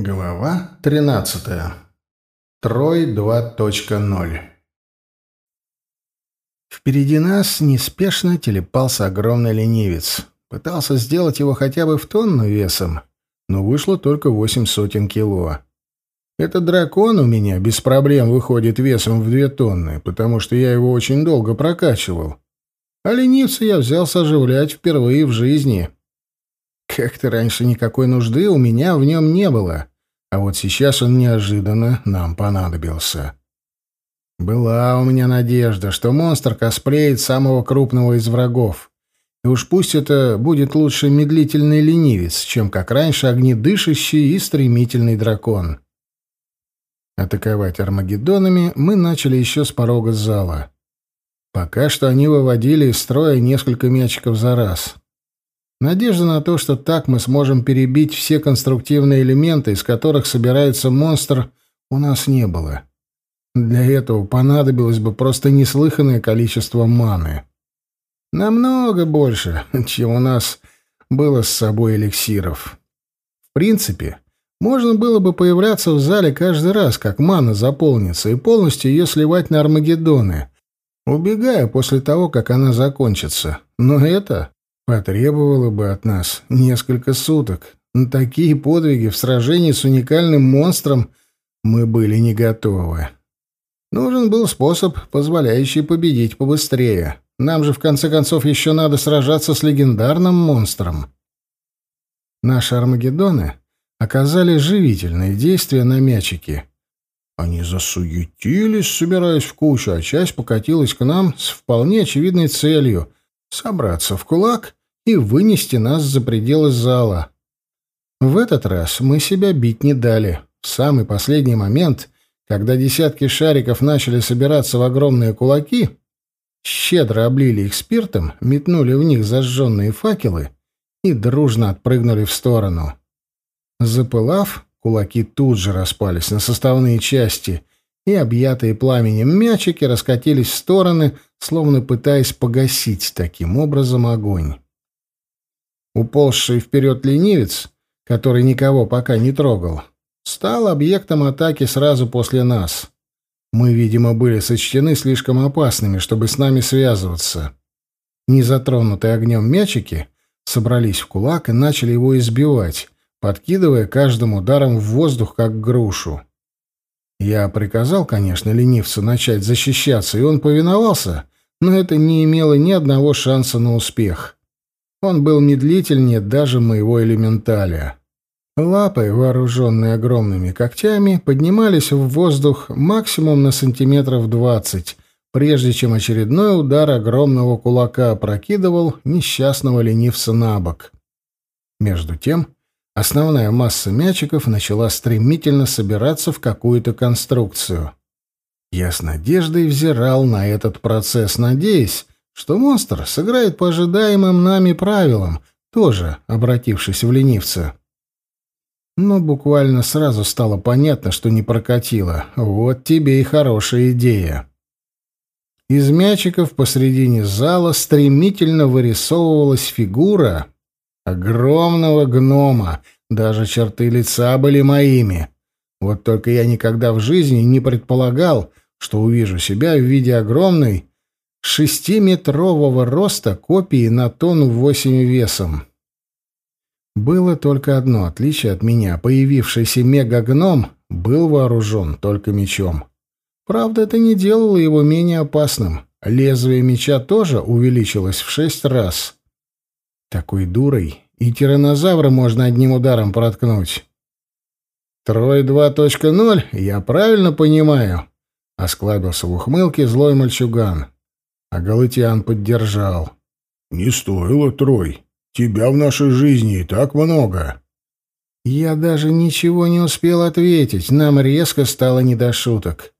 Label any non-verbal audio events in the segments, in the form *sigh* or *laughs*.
Глава 13. Трой 2.0. Впереди нас неспешно телепался огромный ленивец. Пытался сделать его хотя бы в тонну весом, но вышло только восемь сотен кило. Этот дракон у меня без проблем выходит весом в две тонны, потому что я его очень долго прокачивал. А ленивца я взялся оживлять впервые в жизни. Как-то раньше никакой нужды у меня в нем не было, а вот сейчас он неожиданно нам понадобился. Была у меня надежда, что монстр косплеит самого крупного из врагов. И уж пусть это будет лучше медлительный ленивец, чем, как раньше, огнедышащий и стремительный дракон. Атаковать армагеддонами мы начали еще с порога зала. Пока что они выводили из строя несколько мячиков за раз — Надежда на то, что так мы сможем перебить все конструктивные элементы, из которых собирается монстр, у нас не было. Для этого понадобилось бы просто неслыханное количество маны. Намного больше, *laughs* чем у нас было с собой эликсиров. В принципе, можно было бы появляться в зале каждый раз, как мана заполнится, и полностью ее сливать на Армагеддоны, убегая после того, как она закончится. Но это потребовало бы от нас несколько суток. На такие подвиги в сражении с уникальным монстром мы были не готовы. Нужен был способ, позволяющий победить побыстрее. Нам же, в конце концов, еще надо сражаться с легендарным монстром. Наши Армагеддоны оказали живительное действие на мячики. Они засуетились, собираясь в кучу, а часть покатилась к нам с вполне очевидной целью — собраться в кулак и вынести нас за пределы зала. В этот раз мы себя бить не дали. В самый последний момент, когда десятки шариков начали собираться в огромные кулаки, щедро облили их спиртом, метнули в них зажженные факелы и дружно отпрыгнули в сторону. Запылав, кулаки тут же распались на составные части, и объятые пламенем мячики раскатились в стороны, словно пытаясь погасить таким образом огонь. Уползший вперед ленивец, который никого пока не трогал, стал объектом атаки сразу после нас. Мы, видимо, были сочтены слишком опасными, чтобы с нами связываться. Незатронутые огнем мячики собрались в кулак и начали его избивать, подкидывая каждым ударом в воздух, как грушу. Я приказал, конечно, ленивцу начать защищаться, и он повиновался, но это не имело ни одного шанса на успех. Он был медлительнее даже моего элементаля. Лапы, вооруженные огромными когтями, поднимались в воздух максимум на сантиметров двадцать, прежде чем очередной удар огромного кулака опрокидывал несчастного ленивца на бок. Между тем, основная масса мячиков начала стремительно собираться в какую-то конструкцию. Я с надеждой взирал на этот процесс, надеясь, что монстр сыграет по ожидаемым нами правилам, тоже обратившись в ленивца. Но буквально сразу стало понятно, что не прокатило. Вот тебе и хорошая идея. Из мячиков посредине зала стремительно вырисовывалась фигура огромного гнома. Даже черты лица были моими. Вот только я никогда в жизни не предполагал, что увижу себя в виде огромной шестиметрового роста копии на тонну восемь весом. Было только одно отличие от меня. Появившийся мегагном был вооружен только мечом. Правда, это не делало его менее опасным. Лезвие меча тоже увеличилось в шесть раз. Такой дурой и тиранозавра можно одним ударом проткнуть. «Трой 2.0, я правильно понимаю?» — осклабился в ухмылке злой мальчуган. А Галатиан поддержал. «Не стоило, Трой. Тебя в нашей жизни и так много». Я даже ничего не успел ответить. Нам резко стало не до шуток.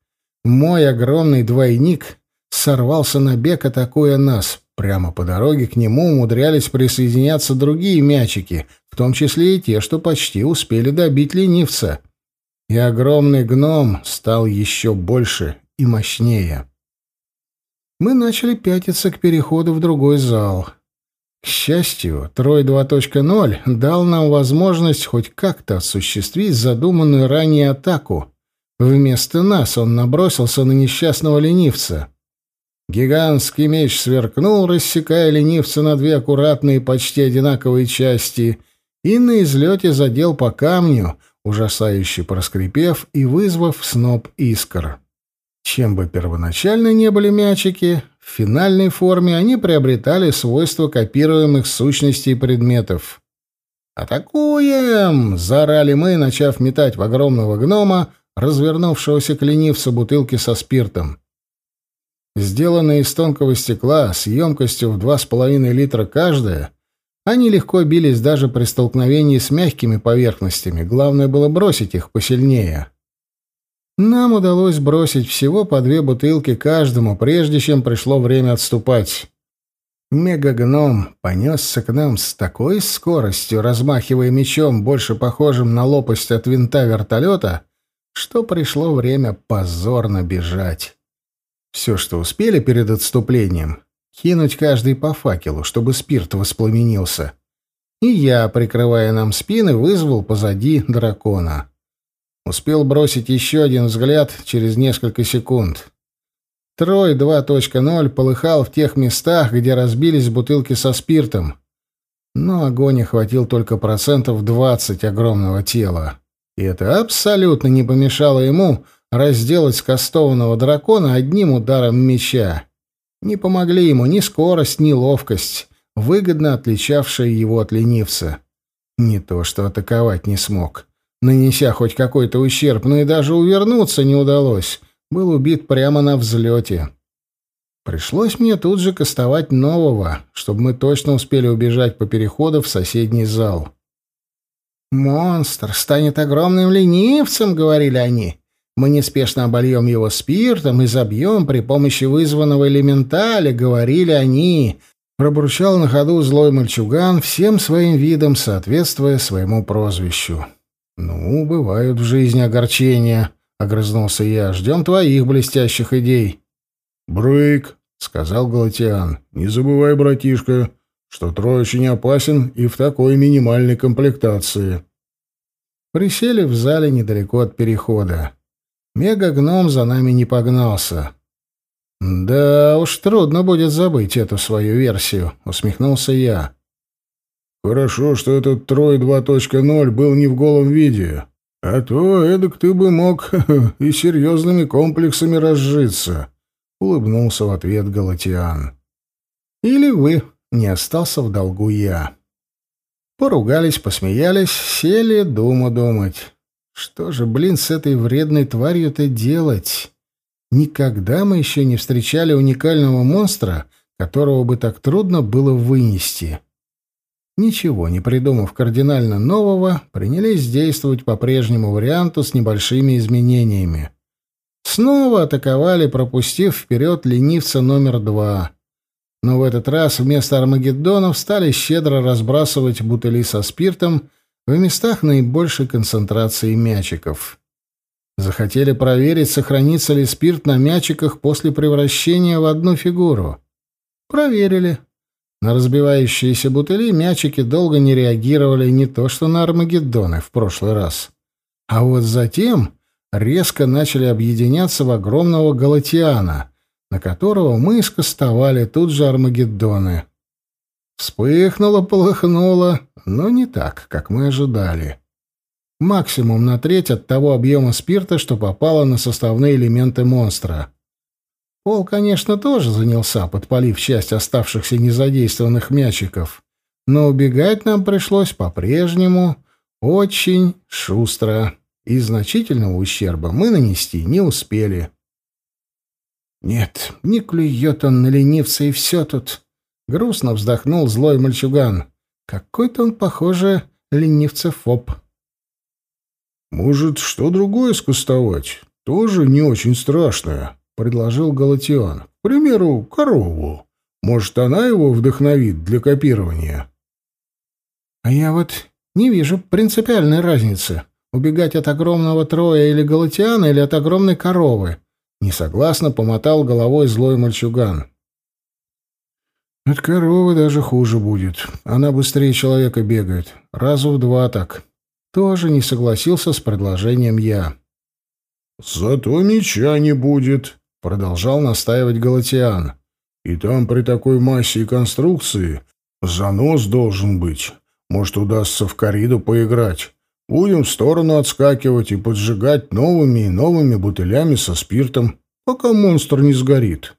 Мой огромный двойник сорвался на бег, атакуя нас. Прямо по дороге к нему умудрялись присоединяться другие мячики, в том числе и те, что почти успели добить ленивца. И огромный гном стал еще больше и мощнее мы начали пятиться к переходу в другой зал. К счастью, Трой 2.0 дал нам возможность хоть как-то осуществить задуманную ранее атаку. Вместо нас он набросился на несчастного ленивца. Гигантский меч сверкнул, рассекая ленивца на две аккуратные, почти одинаковые части, и на излете задел по камню, ужасающе проскрипев и вызвав сноп искр. Чем бы первоначально не были мячики, в финальной форме они приобретали свойства копируемых сущностей предметов. «Атакуем!» — заорали мы, начав метать в огромного гнома, развернувшегося к ленивцу бутылки со спиртом. Сделанные из тонкого стекла с емкостью в 2,5 литра каждая, они легко бились даже при столкновении с мягкими поверхностями, главное было бросить их посильнее. Нам удалось бросить всего по две бутылки каждому, прежде чем пришло время отступать. Мегагном понесся к нам с такой скоростью, размахивая мечом, больше похожим на лопасть от винта вертолета, что пришло время позорно бежать. Все, что успели перед отступлением, кинуть каждый по факелу, чтобы спирт воспламенился. И я, прикрывая нам спины, вызвал позади дракона. Успел бросить еще один взгляд через несколько секунд. Трой 2.0 полыхал в тех местах, где разбились бутылки со спиртом. Но огонь охватил только процентов 20 огромного тела. И это абсолютно не помешало ему разделать скастованного дракона одним ударом меча. Не помогли ему ни скорость, ни ловкость, выгодно отличавшие его от ленивца. Не то что атаковать не смог, нанеся хоть какой-то ущерб, но и даже увернуться не удалось. Был убит прямо на взлете. Пришлось мне тут же кастовать нового, чтобы мы точно успели убежать по переходу в соседний зал. «Монстр станет огромным ленивцем», — говорили они. Мы неспешно обольем его спиртом и забьем при помощи вызванного элементаля, говорили они. Пробурчал на ходу злой мальчуган, всем своим видом соответствуя своему прозвищу. «Ну, бывают в жизни огорчения», — огрызнулся я. «Ждем твоих блестящих идей». «Брейк», — сказал Галатиан, — «не забывай, братишка, что Трой очень опасен и в такой минимальной комплектации». Присели в зале недалеко от перехода. Мегагном за нами не погнался. «Да уж трудно будет забыть эту свою версию», — усмехнулся я. «Хорошо, что этот Трой 2.0 был не в голом виде, а то эдак ты бы мог *laughs* и серьезными комплексами разжиться», — улыбнулся в ответ Галатиан. «Или вы», — не остался в долгу я. Поругались, посмеялись, сели думу думать. Что же, блин, с этой вредной тварью-то делать? Никогда мы еще не встречали уникального монстра, которого бы так трудно было вынести. Ничего не придумав кардинально нового, принялись действовать по прежнему варианту с небольшими изменениями. Снова атаковали, пропустив вперед ленивца номер два. Но в этот раз вместо армагеддонов стали щедро разбрасывать бутыли со спиртом в местах наибольшей концентрации мячиков. Захотели проверить, сохранится ли спирт на мячиках после превращения в одну фигуру. Проверили. На разбивающиеся бутыли мячики долго не реагировали не то что на Армагеддоны в прошлый раз. А вот затем резко начали объединяться в огромного Галатиана, на которого мы скостовали тут же Армагеддоны. Вспыхнуло, полыхнуло, но не так, как мы ожидали. Максимум на треть от того объема спирта, что попало на составные элементы монстра. Пол, конечно, тоже занялся, подпалив часть оставшихся незадействованных мячиков, но убегать нам пришлось по-прежнему очень шустро, и значительного ущерба мы нанести не успели. «Нет, не клюет он на ленивца, и все тут», Грустно вздохнул злой мальчуган. Какой-то он, похоже, ленивцефоб. «Может, что другое скостовать? Тоже не очень страшное», — предложил Галатион. «К примеру, корову. Может, она его вдохновит для копирования?» «А я вот не вижу принципиальной разницы. Убегать от огромного троя или галатиана, или от огромной коровы?» Несогласно помотал головой злой мальчуган. От коровы даже хуже будет. Она быстрее человека бегает. Разу в два так. Тоже не согласился с предложением я. «Зато меча не будет», — продолжал настаивать Галатиан. «И там при такой массе и конструкции занос должен быть. Может, удастся в кориду поиграть. Будем в сторону отскакивать и поджигать новыми и новыми бутылями со спиртом, пока монстр не сгорит».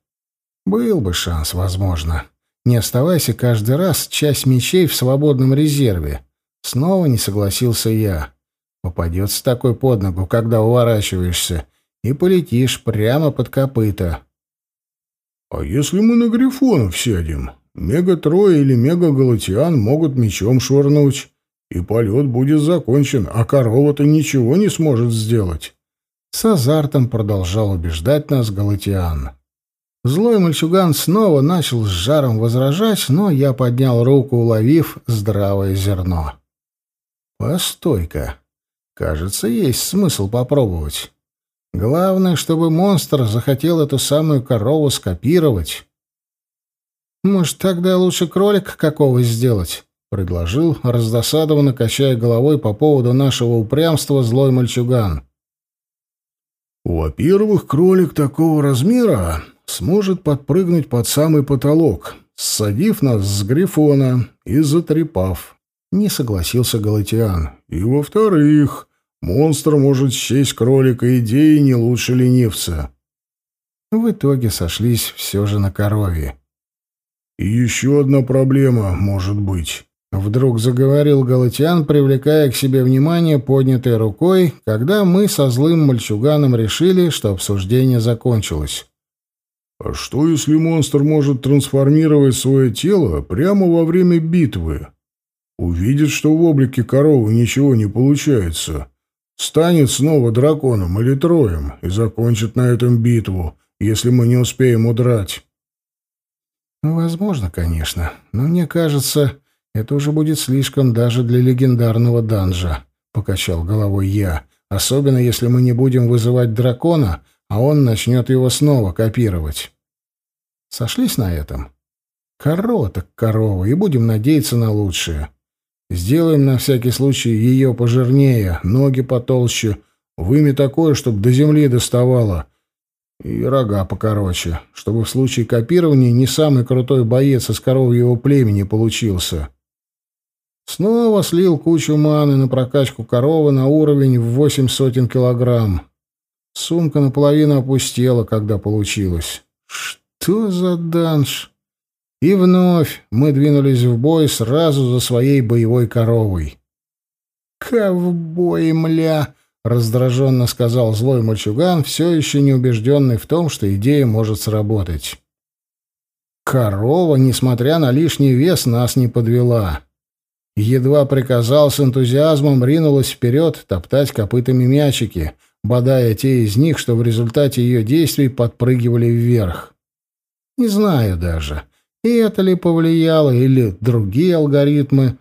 Был бы шанс, возможно. Не оставайся каждый раз часть мечей в свободном резерве. Снова не согласился я. Попадется такой под ногу, когда уворачиваешься, и полетишь прямо под копыта. «А если мы на Грифонов сядем? Мега-Трой или Мега-Галатиан могут мечом швырнуть, и полет будет закончен, а корова-то ничего не сможет сделать». С азартом продолжал убеждать нас Галатиан. Злой мальчуган снова начал с жаром возражать, но я поднял руку, уловив здравое зерно. «Постой-ка. Кажется, есть смысл попробовать. Главное, чтобы монстр захотел эту самую корову скопировать». «Может, тогда лучше кролик какого сделать?» — предложил, раздосадованно качая головой по поводу нашего упрямства злой мальчуган. «Во-первых, кролик такого размера сможет подпрыгнуть под самый потолок, ссадив нас с грифона и затрепав. Не согласился Галатиан. И во-вторых, монстр может счесть кролика идеей не лучше ленивца. В итоге сошлись все же на корове. «И еще одна проблема может быть», — вдруг заговорил Галатиан, привлекая к себе внимание поднятой рукой, когда мы со злым мальчуганом решили, что обсуждение закончилось. А что, если монстр может трансформировать свое тело прямо во время битвы? Увидит, что в облике коровы ничего не получается, станет снова драконом или троем и закончит на этом битву, если мы не успеем удрать. Возможно, конечно, но мне кажется, это уже будет слишком даже для легендарного данжа, покачал головой я, особенно если мы не будем вызывать дракона, а он начнет его снова копировать. Сошлись на этом? Корова так корова, и будем надеяться на лучшее. Сделаем на всякий случай ее пожирнее, ноги потолще, вымя такое, чтобы до земли доставало, и рога покороче, чтобы в случае копирования не самый крутой боец из коровьего племени получился. Снова слил кучу маны на прокачку коровы на уровень в восемь сотен килограмм. Сумка наполовину опустела, когда получилось. Что за данж? И вновь мы двинулись в бой сразу за своей боевой коровой. «Ковбой, мля!» — раздраженно сказал злой мальчуган, все еще не убежденный в том, что идея может сработать. Корова, несмотря на лишний вес, нас не подвела. Едва приказал с энтузиазмом, ринулась вперед топтать копытами мячики — бодая те из них, что в результате ее действий подпрыгивали вверх. Не знаю даже, и это ли повлияло, или другие алгоритмы.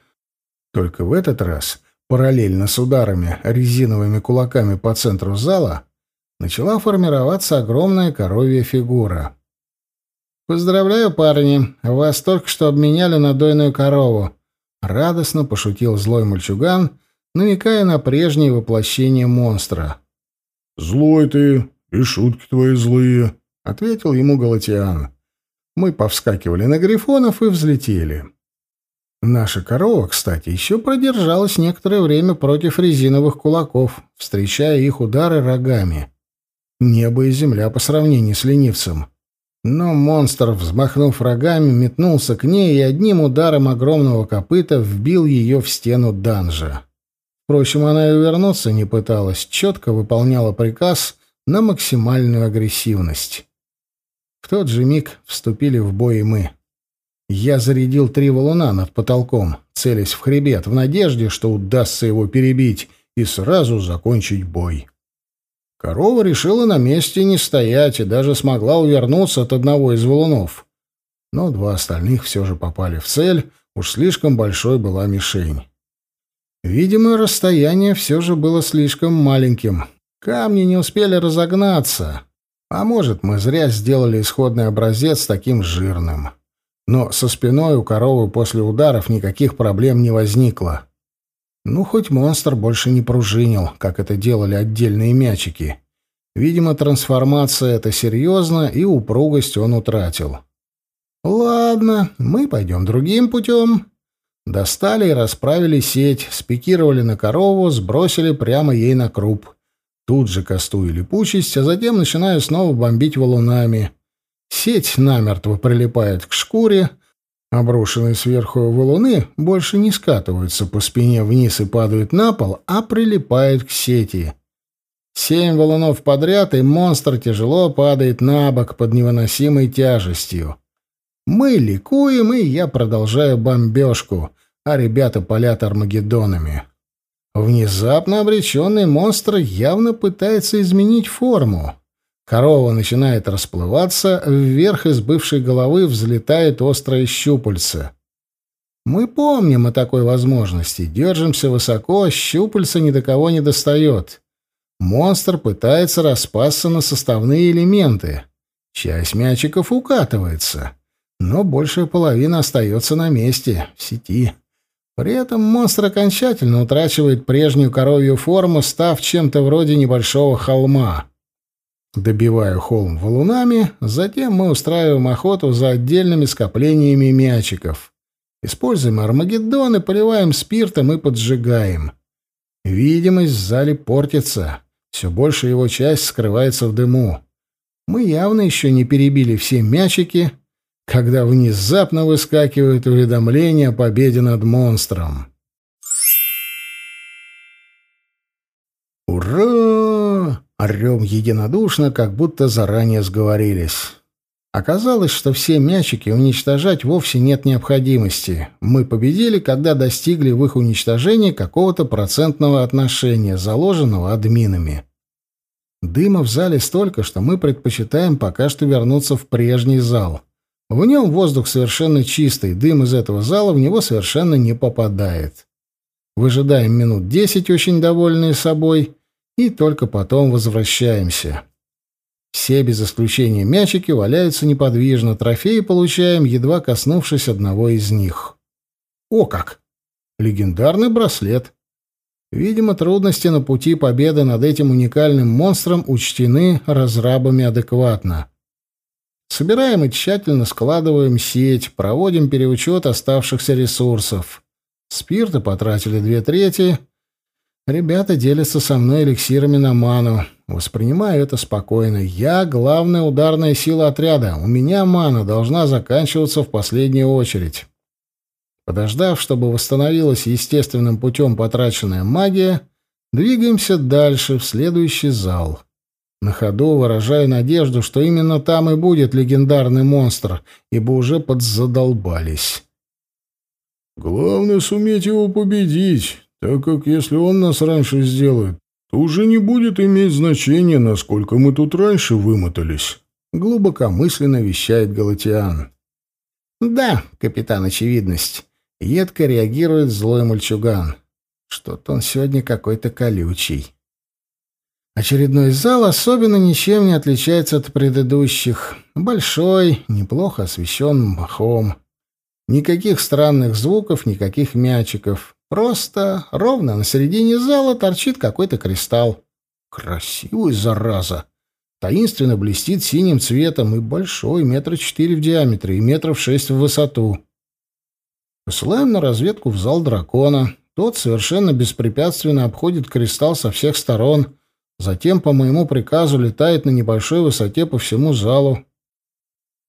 Только в этот раз, параллельно с ударами резиновыми кулаками по центру зала, начала формироваться огромная коровья фигура. «Поздравляю, парни, вас только что обменяли на дойную корову», — радостно пошутил злой мальчуган, намекая на прежнее воплощение монстра. «Злой ты, и шутки твои злые», — ответил ему Галатиан. Мы повскакивали на грифонов и взлетели. Наша корова, кстати, еще продержалась некоторое время против резиновых кулаков, встречая их удары рогами. Небо и земля по сравнению с ленивцем. Но монстр, взмахнув рогами, метнулся к ней и одним ударом огромного копыта вбил ее в стену данжа. Впрочем, она и увернуться не пыталась, четко выполняла приказ на максимальную агрессивность. Тот же миг вступили в бой и мы. Я зарядил три валуна над потолком, целясь в хребет, в надежде, что удастся его перебить и сразу закончить бой. Корова решила на месте не стоять и даже смогла увернуться от одного из валунов. Но два остальных все же попали в цель, уж слишком большой была мишень. Видимо, расстояние все же было слишком маленьким. Камни не успели разогнаться. А может, мы зря сделали исходный образец таким жирным. Но со спиной у коровы после ударов никаких проблем не возникло. Ну, хоть монстр больше не пружинил, как это делали отдельные мячики. Видимо, трансформация — это серьезно, и упругость он утратил. Ладно, мы пойдем другим путем. Достали и расправили сеть, спикировали на корову, сбросили прямо ей на круп. Тут же кастую липучесть, а затем начинаю снова бомбить валунами. Сеть намертво прилипает к шкуре, обрушенные сверху валуны больше не скатываются по спине вниз и падают на пол, а прилипают к сети. Семь валунов подряд, и монстр тяжело падает на бок под невыносимой тяжестью. Мы ликуем, и я продолжаю бомбежку, а ребята палят армагеддонами. Внезапно обреченный монстр явно пытается изменить форму. Корова начинает расплываться, вверх из бывшей головы взлетает острое щупальце. Мы помним о такой возможности, держимся высоко, щупальце ни до кого не достает. Монстр пытается распасться на составные элементы. Часть мячиков укатывается но большая половина остается на месте, в сети. При этом монстр окончательно утрачивает прежнюю коровью форму, став чем-то вроде небольшого холма. Добиваю холм валунами, затем мы устраиваем охоту за отдельными скоплениями мячиков. Используем армагеддон и поливаем спиртом и поджигаем. Видимость в зале портится. Все больше его часть скрывается в дыму. Мы явно еще не перебили все мячики, когда внезапно выскакивает уведомление о победе над монстром. «Ура!» — орем единодушно, как будто заранее сговорились. Оказалось, что все мячики уничтожать вовсе нет необходимости. Мы победили, когда достигли в их уничтожении какого-то процентного отношения, заложенного админами. Дыма в зале столько, что мы предпочитаем пока что вернуться в прежний зал — в нем воздух совершенно чистый, дым из этого зала в него совершенно не попадает. Выжидаем минут десять, очень довольные собой, и только потом возвращаемся. Все без исключения мячики валяются неподвижно, трофеи получаем, едва коснувшись одного из них. О как! Легендарный браслет. Видимо, трудности на пути победы над этим уникальным монстром учтены разрабами адекватно. Собираем и тщательно складываем сеть, проводим переучет оставшихся ресурсов. Спирта потратили две трети. Ребята делятся со мной эликсирами на ману. Воспринимаю это спокойно. Я — главная ударная сила отряда. У меня мана должна заканчиваться в последнюю очередь. Подождав, чтобы восстановилась естественным путем потраченная магия, двигаемся дальше, в следующий зал. На ходу выражаю надежду, что именно там и будет легендарный монстр, ибо уже подзадолбались. «Главное суметь его победить, так как если он нас раньше сделает, то уже не будет иметь значения, насколько мы тут раньше вымотались», — глубокомысленно вещает Галатиан. «Да, капитан Очевидность», — едко реагирует злой мальчуган. «Что-то он сегодня какой-то колючий». Очередной зал особенно ничем не отличается от предыдущих. Большой, неплохо освещен махом. Никаких странных звуков, никаких мячиков. Просто ровно на середине зала торчит какой-то кристалл. Красивый, зараза! Таинственно блестит синим цветом и большой, метра четыре в диаметре и метров шесть в высоту. Посылаем на разведку в зал дракона. Тот совершенно беспрепятственно обходит кристалл со всех сторон — Затем, по моему приказу, летает на небольшой высоте по всему залу.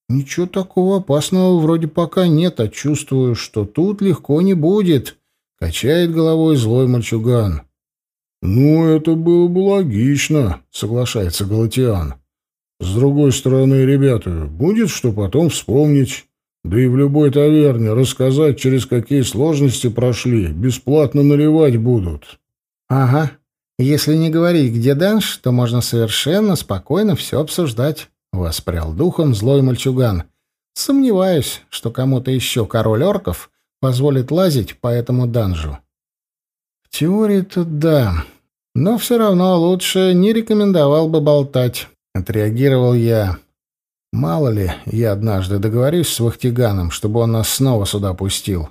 Ничего такого опасного вроде пока нет, а чувствую, что тут легко не будет, — качает головой злой мальчуган. — Ну, это было бы логично, — соглашается Галатиан. — С другой стороны, ребята, будет что потом вспомнить. Да и в любой таверне рассказать, через какие сложности прошли, бесплатно наливать будут. — Ага, если не говорить, где Данш, то можно совершенно спокойно все обсуждать. Воспрял духом злой мальчуган. Сомневаюсь, что кому-то еще король орков позволит лазить по этому данжу. В теории тут да, но все равно лучше не рекомендовал бы болтать. Отреагировал я. Мало ли, я однажды договорюсь с Вахтиганом, чтобы он нас снова сюда пустил.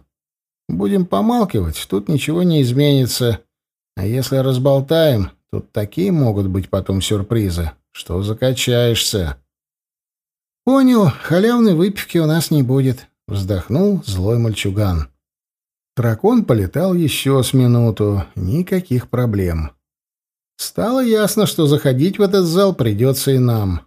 Будем помалкивать, тут ничего не изменится. А если разболтаем, тут такие могут быть потом сюрпризы, что закачаешься. Понял, халявной выпивки у нас не будет, вздохнул злой мальчуган. Дракон полетал еще с минуту, никаких проблем. Стало ясно, что заходить в этот зал придется и нам.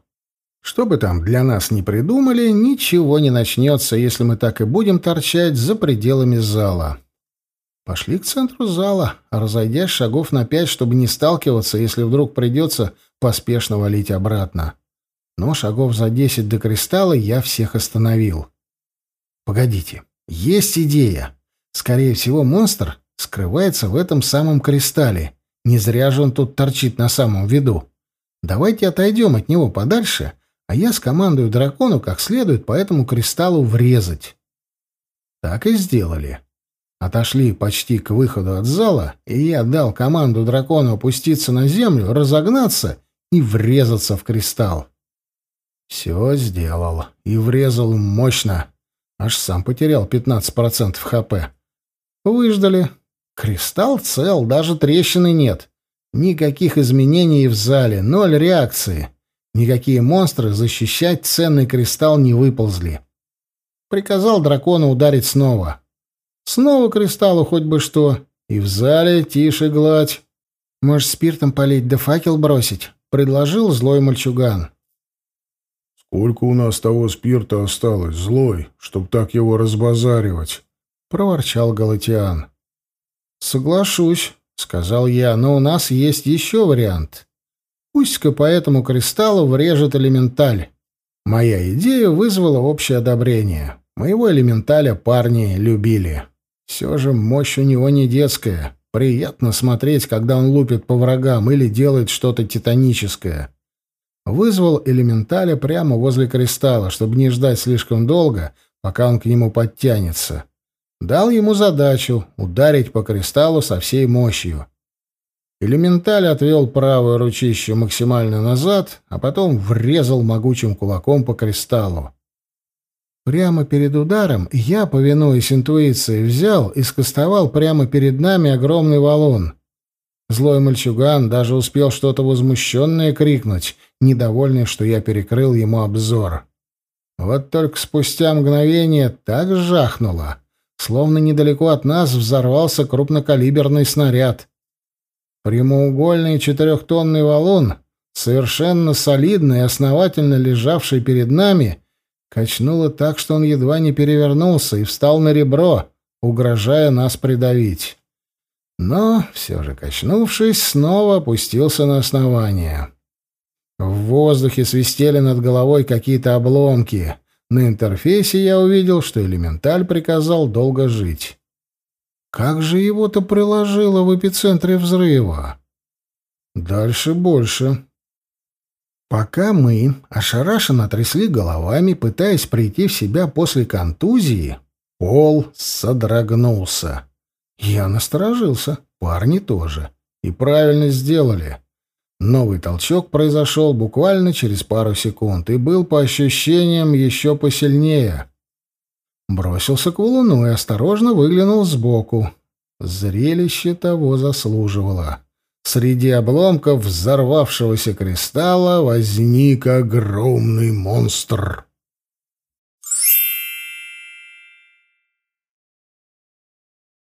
Что бы там для нас ни придумали, ничего не начнется, если мы так и будем торчать за пределами зала. Пошли к центру зала, разойдясь шагов на пять, чтобы не сталкиваться, если вдруг придется поспешно валить обратно. Но шагов за десять до кристалла я всех остановил. Погодите, есть идея. Скорее всего, монстр скрывается в этом самом кристалле. Не зря же он тут торчит на самом виду. Давайте отойдем от него подальше а я скомандую дракону как следует по этому кристаллу врезать. Так и сделали. Отошли почти к выходу от зала, и я дал команду дракону опуститься на землю, разогнаться и врезаться в кристалл. Все сделал. И врезал мощно. Аж сам потерял 15% ХП. Выждали. Кристалл цел, даже трещины нет. Никаких изменений в зале, ноль реакции. Никакие монстры защищать ценный кристалл не выползли. Приказал дракону ударить снова. Снова кристаллу хоть бы что. И в зале тише гладь. Может, спиртом полить да факел бросить? Предложил злой мальчуган. «Сколько у нас того спирта осталось, злой, чтоб так его разбазаривать?» — проворчал Галатиан. «Соглашусь», — сказал я, — «но у нас есть еще вариант. Пусть-ка по этому кристаллу врежет элементаль. Моя идея вызвала общее одобрение. Моего элементаля парни любили. Все же мощь у него не детская. Приятно смотреть, когда он лупит по врагам или делает что-то титаническое. Вызвал элементаля прямо возле кристалла, чтобы не ждать слишком долго, пока он к нему подтянется. Дал ему задачу ударить по кристаллу со всей мощью. Элементаль отвел правое ручище максимально назад, а потом врезал могучим кулаком по кристаллу. Прямо перед ударом я, повинуясь интуиции, взял и скостовал прямо перед нами огромный валун. Злой мальчуган даже успел что-то возмущенное крикнуть, недовольный, что я перекрыл ему обзор. Вот только спустя мгновение так жахнуло, словно недалеко от нас взорвался крупнокалиберный снаряд — Прямоугольный четырехтонный валун, совершенно солидный и основательно лежавший перед нами, качнуло так, что он едва не перевернулся и встал на ребро, угрожая нас придавить. Но, все же качнувшись, снова опустился на основание. В воздухе свистели над головой какие-то обломки. На интерфейсе я увидел, что элементаль приказал долго жить. Как же его-то приложило в эпицентре взрыва? Дальше больше. Пока мы ошарашенно трясли головами, пытаясь прийти в себя после контузии, пол содрогнулся. Я насторожился, парни тоже. И правильно сделали. Новый толчок произошел буквально через пару секунд и был, по ощущениям, еще посильнее. Бросился к валуну и осторожно выглянул сбоку. Зрелище того заслуживало. Среди обломков взорвавшегося кристалла возник огромный монстр.